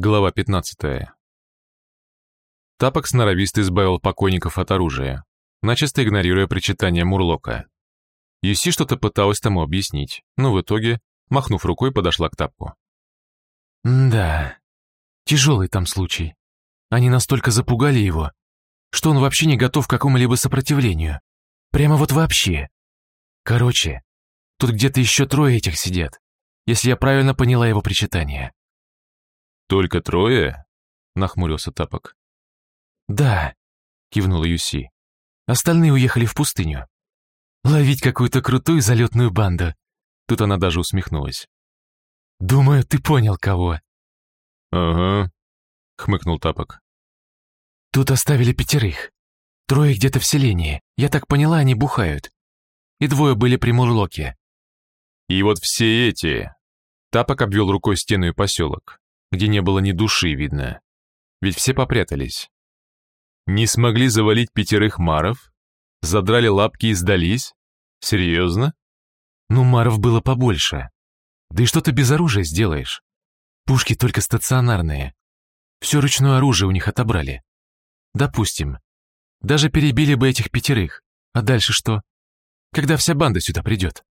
Глава 15. Тапок сноровисто избавил покойников от оружия, начисто игнорируя причитание Мурлока. Юси что-то пыталась тому объяснить, но в итоге, махнув рукой, подошла к Тапку. «Да, тяжелый там случай. Они настолько запугали его, что он вообще не готов к какому-либо сопротивлению. Прямо вот вообще. Короче, тут где-то еще трое этих сидят, если я правильно поняла его причитание». «Только трое?» — нахмурился Тапок. «Да», — кивнула Юси. «Остальные уехали в пустыню. Ловить какую-то крутую залетную банду». Тут она даже усмехнулась. «Думаю, ты понял, кого». «Ага», — хмыкнул Тапок. «Тут оставили пятерых. Трое где-то в селении. Я так поняла, они бухают. И двое были при Мурлоке». «И вот все эти...» Тапок обвел рукой стену и поселок, где не было ни души видно. Ведь все попрятались. Не смогли завалить пятерых маров? Задрали лапки и сдались? Серьезно? Ну, маров было побольше. Да и что ты без оружия сделаешь? Пушки только стационарные. Все ручное оружие у них отобрали. Допустим. Даже перебили бы этих пятерых. А дальше что? Когда вся банда сюда придет?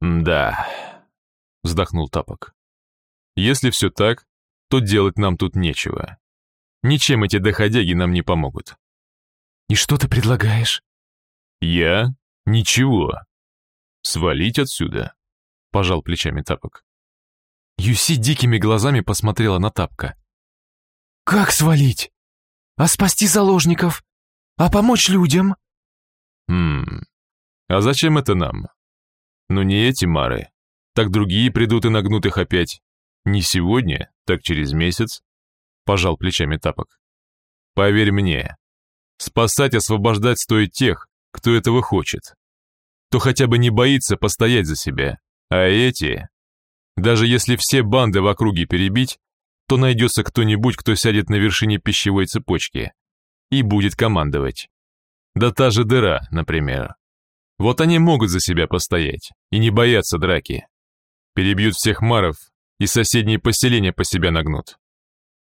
«Да», — вздохнул Тапок. «Если все так, то делать нам тут нечего. Ничем эти доходяги нам не помогут». «И что ты предлагаешь?» «Я? Ничего. Свалить отсюда», — пожал плечами Тапок. Юси дикими глазами посмотрела на Тапка. «Как свалить? А спасти заложников? А помочь людям?» «Хм, а зачем это нам? Ну не эти мары, так другие придут и нагнут их опять. Не сегодня, так через месяц», — пожал плечами Тапок. «Поверь мне, спасать, освобождать стоит тех, кто этого хочет. То хотя бы не боится постоять за себя, а эти... Даже если все банды в округе перебить, то найдется кто-нибудь, кто сядет на вершине пищевой цепочки и будет командовать. Да та же дыра, например. Вот они могут за себя постоять и не боятся драки. Перебьют всех маров и соседние поселения по себя нагнут.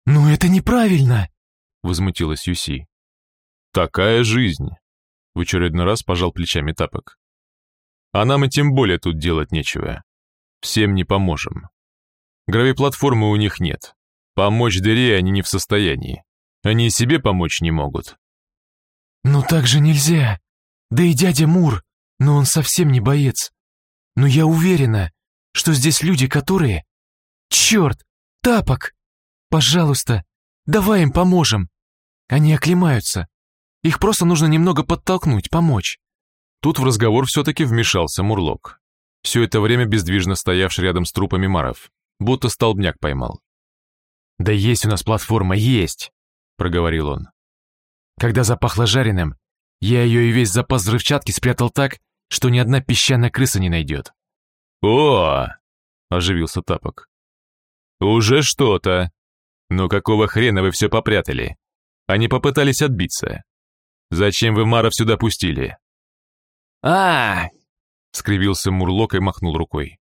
«Ну это неправильно!» — возмутилась Юси. «Такая жизнь!» — в очередной раз пожал плечами тапок. «А нам и тем более тут делать нечего. Всем не поможем. Гравиплатформы у них нет. Помочь дыре они не в состоянии. Они и себе помочь не могут». «Ну так же нельзя. Да и дядя Мур, но он совсем не боец. Но я уверена, что здесь люди, которые... Черт! Тапок! Пожалуйста, давай им поможем. Они оклемаются. Их просто нужно немного подтолкнуть, помочь. Тут в разговор все-таки вмешался Мурлок, все это время бездвижно стоявший рядом с трупами маров, будто столбняк поймал. «Да есть у нас платформа, есть!» — проговорил он. «Когда запахло жареным, я ее и весь запас взрывчатки спрятал так, что ни одна песчаная крыса не найдет». «О!» — оживился Тапок. «Уже что-то. Но какого хрена вы все попрятали? Они попытались отбиться. Зачем вы Маров сюда пустили?» а, скривился Мурлок и махнул рукой.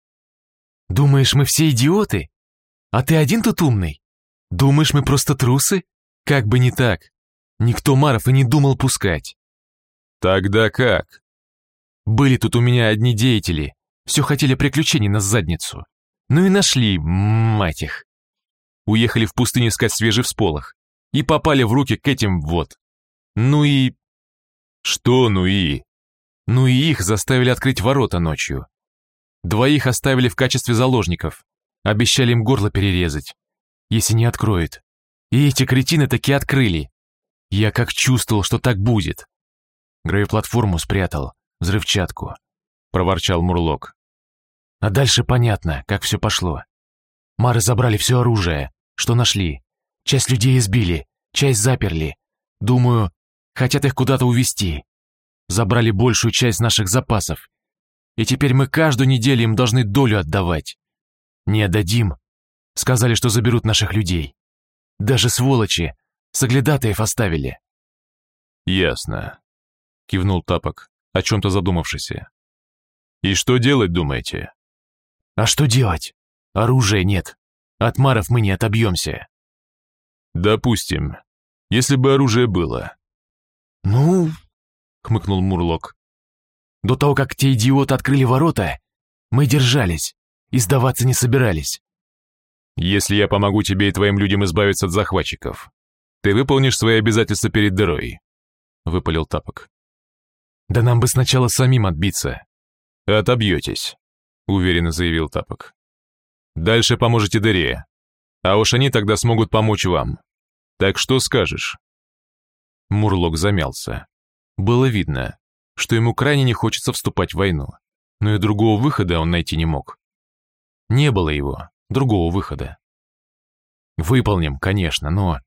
«Думаешь, мы все идиоты? А ты один тут умный? Думаешь, мы просто трусы? Как бы не так. Никто Маров и не думал пускать». «Тогда как?» «Были тут у меня одни деятели, все хотели приключений на задницу. Ну и нашли, мать их. Уехали в пустыню искать свежий всполох и попали в руки к этим вот. Ну и... Что ну и? Ну и их заставили открыть ворота ночью. Двоих оставили в качестве заложников. Обещали им горло перерезать, если не откроют. И эти кретины таки открыли. Я как чувствовал, что так будет. Грейв-платформу спрятал, взрывчатку, проворчал Мурлок. А дальше понятно, как все пошло. Мары забрали все оружие, что нашли. Часть людей избили, часть заперли. Думаю, хотят их куда-то увезти. Забрали большую часть наших запасов. И теперь мы каждую неделю им должны долю отдавать. Не отдадим. Сказали, что заберут наших людей. Даже сволочи, соглядатаев оставили. Ясно. Кивнул Тапок, о чем-то задумавшийся. И что делать, думаете? А что делать? Оружия нет. От маров мы не отобьемся. Допустим, если бы оружие было. Ну, хмыкнул Мурлок. До того, как те идиоты открыли ворота, мы держались и сдаваться не собирались. Если я помогу тебе и твоим людям избавиться от захватчиков, ты выполнишь свои обязательства перед дырой, выпалил Тапок. Да нам бы сначала самим отбиться. Отобьетесь, уверенно заявил Тапок. Дальше поможете дыре, а уж они тогда смогут помочь вам. Так что скажешь? Мурлок замялся. Было видно, что ему крайне не хочется вступать в войну, но и другого выхода он найти не мог. Не было его, другого выхода. «Выполним, конечно, но...»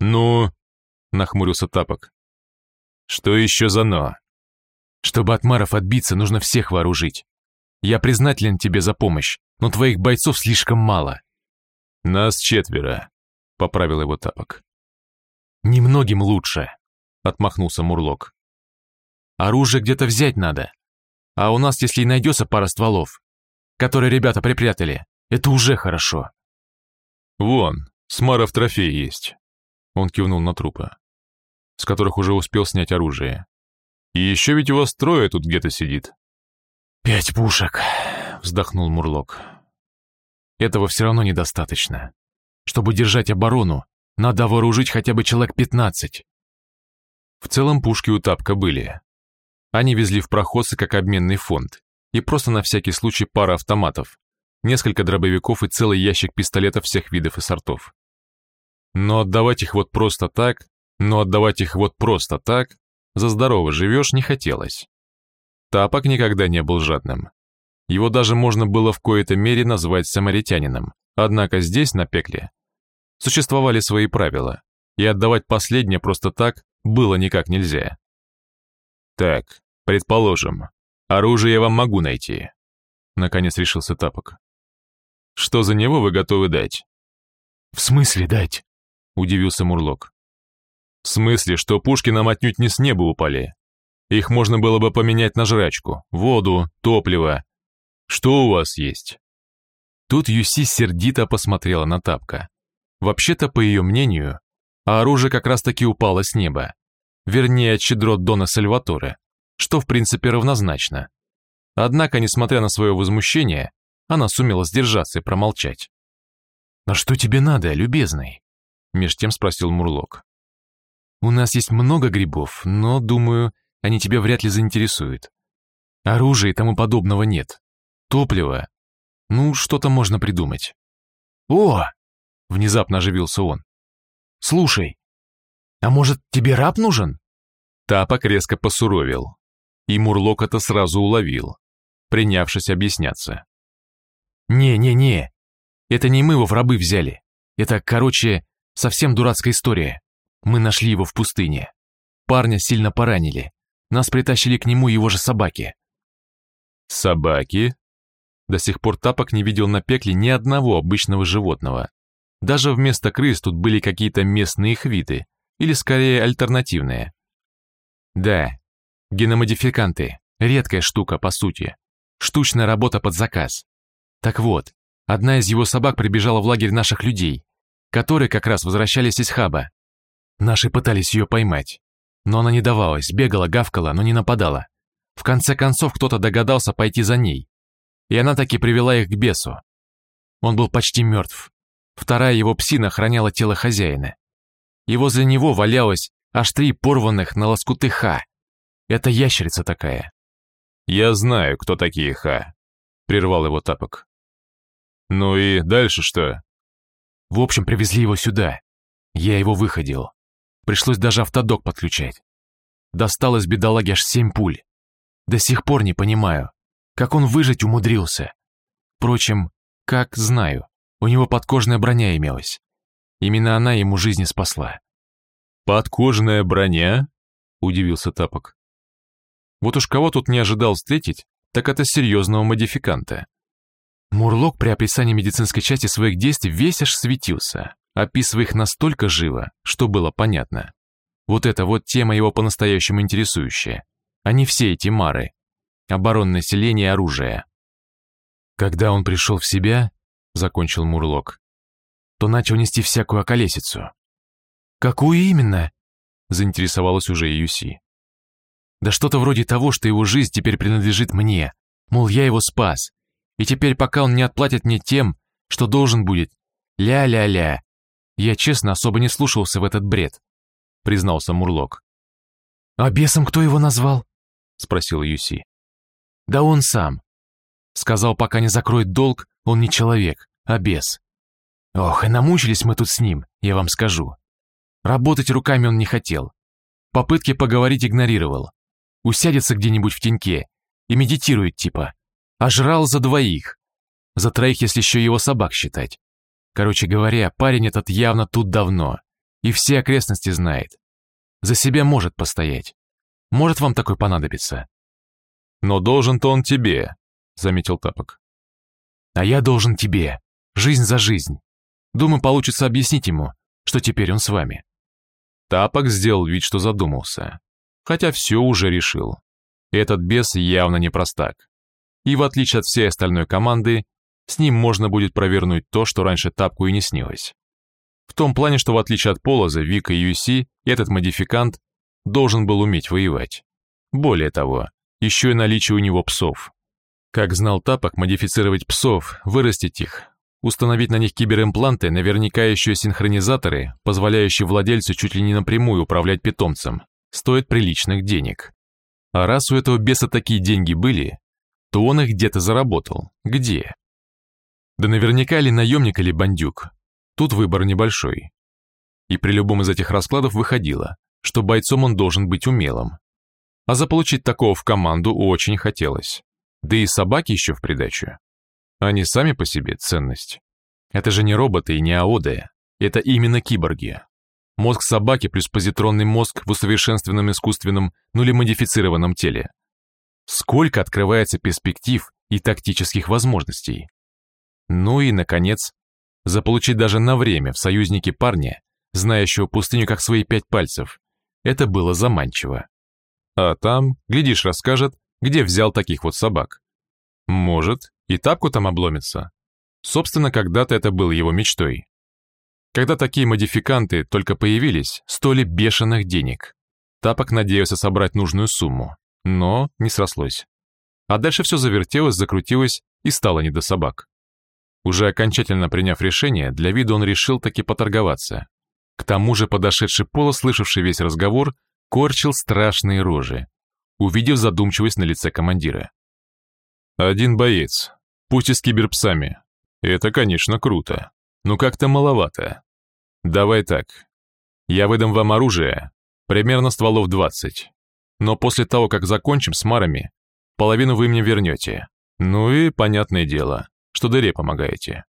«Ну...» — нахмурился Тапок. «Что еще за «но»?» «Чтобы от маров отбиться, нужно всех вооружить. Я признателен тебе за помощь, но твоих бойцов слишком мало». «Нас четверо», — поправил его Тапок. «Немногим лучше», — отмахнулся Мурлок. Оружие где-то взять надо. А у нас, если и найдется пара стволов, которые ребята припрятали, это уже хорошо. Вон, Смаров трофей есть. Он кивнул на трупы, с которых уже успел снять оружие. И еще ведь у вас трое тут где-то сидит. Пять пушек, вздохнул Мурлок. Этого все равно недостаточно. Чтобы держать оборону, надо вооружить хотя бы человек пятнадцать. В целом пушки у Тапка были, они везли в проходцы как обменный фонд, и просто на всякий случай пара автоматов, несколько дробовиков и целый ящик пистолетов всех видов и сортов. Но отдавать их вот просто так, но отдавать их вот просто так, за здорово живешь не хотелось. Тапок никогда не был жадным. Его даже можно было в коей-то мере назвать самаритянином, однако здесь, на пекле, существовали свои правила, и отдавать последнее просто так было никак нельзя. Так, предположим, оружие я вам могу найти. Наконец решился Тапок. Что за него вы готовы дать? В смысле дать? Удивился Мурлок. В смысле, что пушки нам отнюдь не с неба упали. Их можно было бы поменять на жрачку, воду, топливо. Что у вас есть? Тут Юси сердито посмотрела на Тапка. Вообще-то, по ее мнению, оружие как раз-таки упало с неба вернее, от щедрот Дона Сальваторе, что в принципе равнозначно. Однако, несмотря на свое возмущение, она сумела сдержаться и промолчать. «А что тебе надо, любезный?» Меж тем спросил Мурлок. «У нас есть много грибов, но, думаю, они тебя вряд ли заинтересуют. Оружия и тому подобного нет. Топливо. Ну, что-то можно придумать». «О!» — внезапно оживился он. «Слушай, «А может, тебе раб нужен?» Тапок резко посуровил, и Мурлок это сразу уловил, принявшись объясняться. «Не-не-не, это не мы его в рабы взяли. Это, короче, совсем дурацкая история. Мы нашли его в пустыне. Парня сильно поранили. Нас притащили к нему его же собаки». «Собаки?» До сих пор Тапок не видел на пекле ни одного обычного животного. Даже вместо крыс тут были какие-то местные их виды, или скорее альтернативные. Да, геномодификанты – редкая штука по сути. Штучная работа под заказ. Так вот, одна из его собак прибежала в лагерь наших людей, которые как раз возвращались из хаба. Наши пытались ее поймать, но она не давалась, бегала, гавкала, но не нападала. В конце концов кто-то догадался пойти за ней, и она таки привела их к бесу. Он был почти мертв. Вторая его псина охраняла тело хозяина и возле него валялось аж три порванных на лоскуты ха. Это ящерица такая. «Я знаю, кто такие ха», — прервал его тапок. «Ну и дальше что?» В общем, привезли его сюда. Я его выходил. Пришлось даже автодок подключать. Достал из бедолаги аж семь пуль. До сих пор не понимаю, как он выжить умудрился. Впрочем, как знаю, у него подкожная броня имелась. Именно она ему жизни спасла. «Подкожная броня?» — удивился Тапок. Вот уж кого тут не ожидал встретить, так это серьезного модификанта. Мурлок при описании медицинской части своих действий весь аж светился, описывая их настолько живо, что было понятно. Вот это вот тема его по-настоящему интересующая, а не все эти мары. Оборонное селение и оружие. Когда он пришел в себя, закончил Мурлок, то начал нести всякую околесицу. «Какую именно?» — заинтересовалась уже Юси. «Да что-то вроде того, что его жизнь теперь принадлежит мне, мол, я его спас, и теперь пока он не отплатит мне тем, что должен будет, ля-ля-ля. Я честно особо не слушался в этот бред», — признался Мурлок. «А бесом кто его назвал?» — спросила Юси. «Да он сам. Сказал, пока не закроет долг, он не человек, а бес. Ох, и намучились мы тут с ним, я вам скажу. Работать руками он не хотел. Попытки поговорить игнорировал. Усядется где-нибудь в теньке и медитирует типа. А жрал за двоих. За троих, если еще его собак считать. Короче говоря, парень этот явно тут давно. И все окрестности знает. За себя может постоять. Может вам такой понадобиться. Но должен-то он тебе, заметил Тапок. А я должен тебе. Жизнь за жизнь. Думаю, получится объяснить ему, что теперь он с вами. Тапок сделал вид, что задумался. Хотя все уже решил. Этот бес явно не простак. И в отличие от всей остальной команды, с ним можно будет провернуть то, что раньше Тапку и не снилось. В том плане, что в отличие от Полоза, Вика и Юси, этот модификант должен был уметь воевать. Более того, еще и наличие у него псов. Как знал Тапок, модифицировать псов, вырастить их, Установить на них киберимпланты, наверняка еще синхронизаторы, позволяющие владельцу чуть ли не напрямую управлять питомцем, стоит приличных денег. А раз у этого беса такие деньги были, то он их где-то заработал. Где? Да наверняка ли наемник или бандюк. Тут выбор небольшой. И при любом из этих раскладов выходило, что бойцом он должен быть умелым. А заполучить такого в команду очень хотелось. Да и собаки еще в придачу. Они сами по себе ценность. Это же не роботы и не АОДы, это именно киборги. Мозг собаки плюс позитронный мозг в усовершенствованном искусственном, ну или модифицированном теле. Сколько открывается перспектив и тактических возможностей. Ну и, наконец, заполучить даже на время в союзники парня, знающего пустыню как свои пять пальцев, это было заманчиво. А там, глядишь, расскажет, где взял таких вот собак. Может, и тапку там обломится. Собственно, когда-то это было его мечтой. Когда такие модификанты только появились, стоили бешеных денег. Тапок надеялся собрать нужную сумму, но не срослось. А дальше все завертелось, закрутилось и стало не до собак. Уже окончательно приняв решение, для вида он решил таки поторговаться. К тому же подошедший Пола, слышавший весь разговор, корчил страшные рожи, увидев задумчивость на лице командира. Один боец, пусть и с киберпсами. Это, конечно, круто, но как-то маловато. Давай так. Я выдам вам оружие, примерно стволов 20. Но после того, как закончим с марами, половину вы мне вернете. Ну и, понятное дело, что дыре помогаете.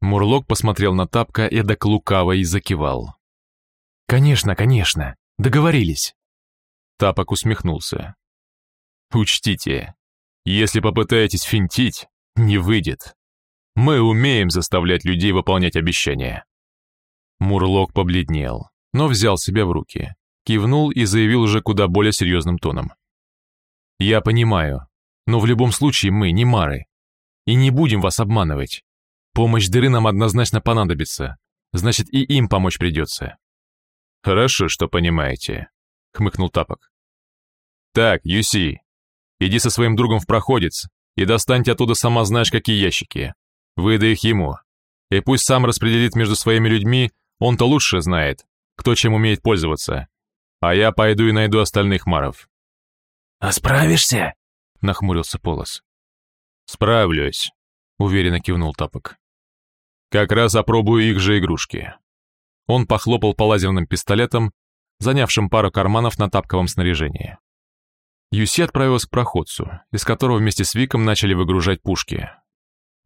Мурлок посмотрел на Тапка эдак лукаво и закивал. «Конечно, конечно, договорились». Тапок усмехнулся. «Учтите, если попытаетесь финтить, не выйдет. Мы умеем заставлять людей выполнять обещания». Мурлок побледнел, но взял себя в руки, кивнул и заявил уже куда более серьезным тоном. «Я понимаю, но в любом случае мы не Мары. И не будем вас обманывать. Помощь дыры нам однозначно понадобится, значит и им помочь придется». «Хорошо, что понимаете», — хмыкнул Тапок. «Так, Юси, Иди со своим другом в проходец и достаньте оттуда сама знаешь какие ящики. Выдай их ему. И пусть сам распределит между своими людьми, он-то лучше знает, кто чем умеет пользоваться. А я пойду и найду остальных маров». «А справишься?» — нахмурился Полос. «Справлюсь», — уверенно кивнул Тапок. «Как раз опробую их же игрушки». Он похлопал по лазерным пистолетам, занявшим пару карманов на тапковом снаряжении. Юси отправилась к проходцу, из которого вместе с Виком начали выгружать пушки.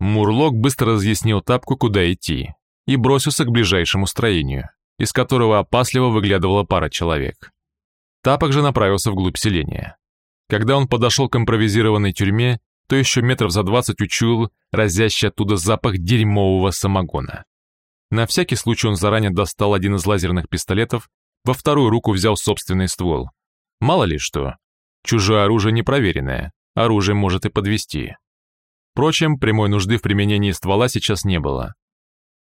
Мурлок быстро разъяснил тапку, куда идти, и бросился к ближайшему строению, из которого опасливо выглядывала пара человек. Тапок же направился вглубь селения. Когда он подошел к импровизированной тюрьме, то еще метров за двадцать учуял разящий оттуда запах дерьмового самогона. На всякий случай он заранее достал один из лазерных пистолетов, во вторую руку взял собственный ствол. Мало ли что, Чужое оружие непроверенное, оружие может и подвести. Впрочем, прямой нужды в применении ствола сейчас не было.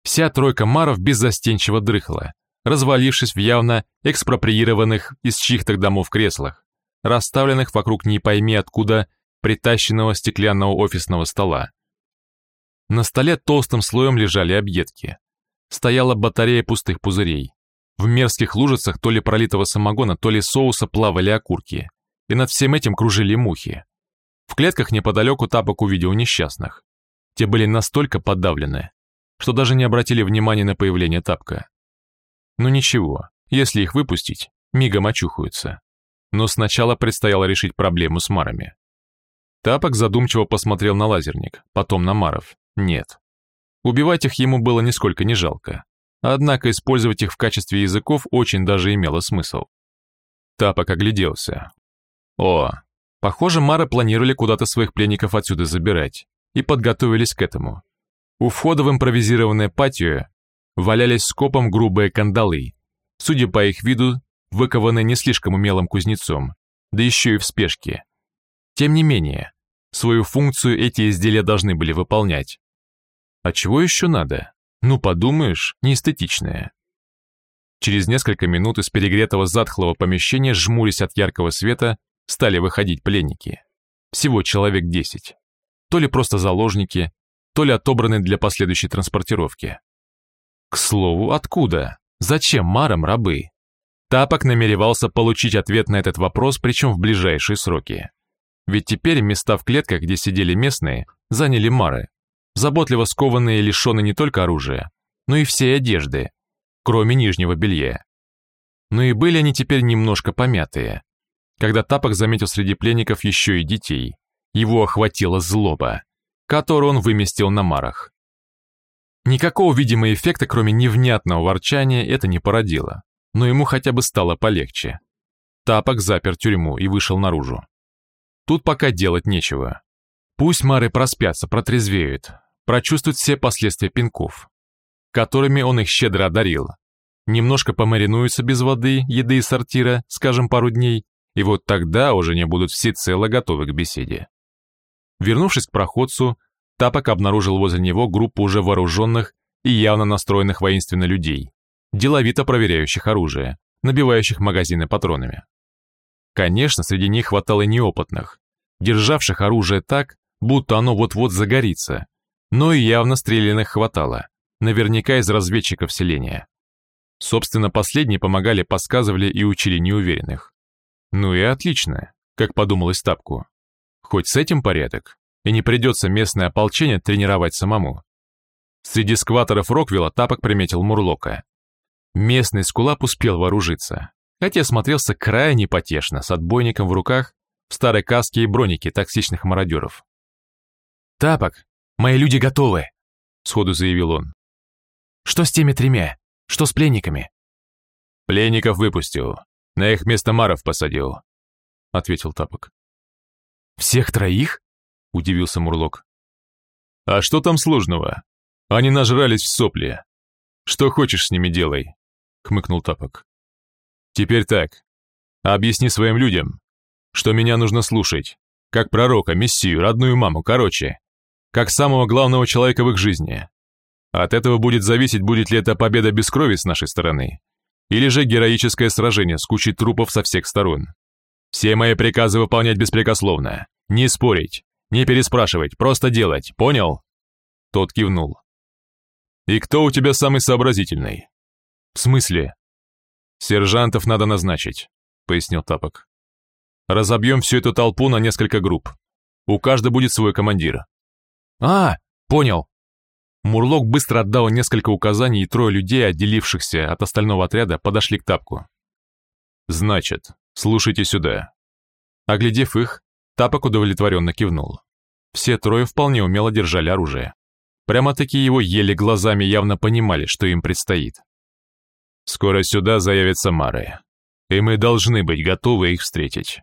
Вся тройка маров беззастенчиво дрыхла, развалившись в явно экспроприированных из чьих-то домов креслах, расставленных вокруг не пойми откуда притащенного стеклянного офисного стола. На столе толстым слоем лежали объедки. Стояла батарея пустых пузырей. В мерзких лужицах то ли пролитого самогона, то ли соуса плавали окурки. И над всем этим кружили мухи. В клетках неподалеку тапок увидел несчастных. Те были настолько подавлены, что даже не обратили внимания на появление тапка. Ну ничего, если их выпустить, мигом очухаются. Но сначала предстояло решить проблему с марами. Тапок задумчиво посмотрел на лазерник, потом на маров. Нет. Убивать их ему было нисколько не жалко. Однако использовать их в качестве языков очень даже имело смысл. Тапок огляделся. О, похоже, мары планировали куда-то своих пленников отсюда забирать и подготовились к этому. У входа в импровизированное патио валялись скопом грубые кандалы, судя по их виду, выкованные не слишком умелым кузнецом, да еще и в спешке. Тем не менее, свою функцию эти изделия должны были выполнять. А чего еще надо? Ну, подумаешь, неэстетичное. Через несколько минут из перегретого затхлого помещения, жмурясь от яркого света, стали выходить пленники. Всего человек десять. То ли просто заложники, то ли отобраны для последующей транспортировки. К слову, откуда? Зачем марам рабы? Тапок намеревался получить ответ на этот вопрос, причем в ближайшие сроки. Ведь теперь места в клетках, где сидели местные, заняли мары, заботливо скованные и лишенные не только оружия, но и всей одежды, кроме нижнего белья. Но и были они теперь немножко помятые. Когда Тапок заметил среди пленников еще и детей, его охватила злоба, которую он выместил на марах. Никакого видимого эффекта, кроме невнятного ворчания, это не породило, но ему хотя бы стало полегче. Тапок запер тюрьму и вышел наружу. Тут пока делать нечего. Пусть мары проспятся, протрезвеют, прочувствуют все последствия пинков, которыми он их щедро одарил. Немножко помаринуются без воды, еды и сортира, скажем, пару дней, и вот тогда уже не будут всецело готовы к беседе. Вернувшись к проходцу, Тапок обнаружил возле него группу уже вооруженных и явно настроенных воинственно людей, деловито проверяющих оружие, набивающих магазины патронами. Конечно, среди них хватало неопытных, державших оружие так, будто оно вот-вот загорится, но и явно стрелянных хватало, наверняка из разведчиков селения. Собственно, последние помогали, подсказывали и учили неуверенных. Ну и отлично, как подумалось Тапку. Хоть с этим порядок, и не придется местное ополчение тренировать самому. Среди скваторов Роквилла Тапок приметил Мурлока. Местный скулап успел вооружиться, хотя смотрелся крайне потешно, с отбойником в руках, в старой каске и бронике токсичных мародеров. «Тапок, мои люди готовы», — сходу заявил он. «Что с теми тремя? Что с пленниками?» «Пленников выпустил, на их место Маров посадил», — ответил Тапок. «Всех троих?» — удивился Мурлок. «А что там сложного? Они нажрались в сопли. Что хочешь с ними делай», — хмыкнул Тапок. «Теперь так. Объясни своим людям, что меня нужно слушать, как пророка, мессию, родную маму, короче, как самого главного человека в их жизни. От этого будет зависеть, будет ли это победа без крови с нашей стороны, или же героическое сражение с кучей трупов со всех сторон. Все мои приказы выполнять беспрекословно. Не спорить, не переспрашивать, просто делать, понял?» Тот кивнул. «И кто у тебя самый сообразительный?» «В смысле?» «Сержантов надо назначить», — пояснил Тапок. «Разобьем всю эту толпу на несколько групп. У каждой будет свой командир». «А, понял». Мурлок быстро отдал несколько указаний, и трое людей, отделившихся от остального отряда, подошли к Тапку. «Значит, слушайте сюда». Оглядев их, Тапок удовлетворенно кивнул. Все трое вполне умело держали оружие. Прямо-таки его ели глазами, явно понимали, что им предстоит. «Скоро сюда заявятся Мары, и мы должны быть готовы их встретить.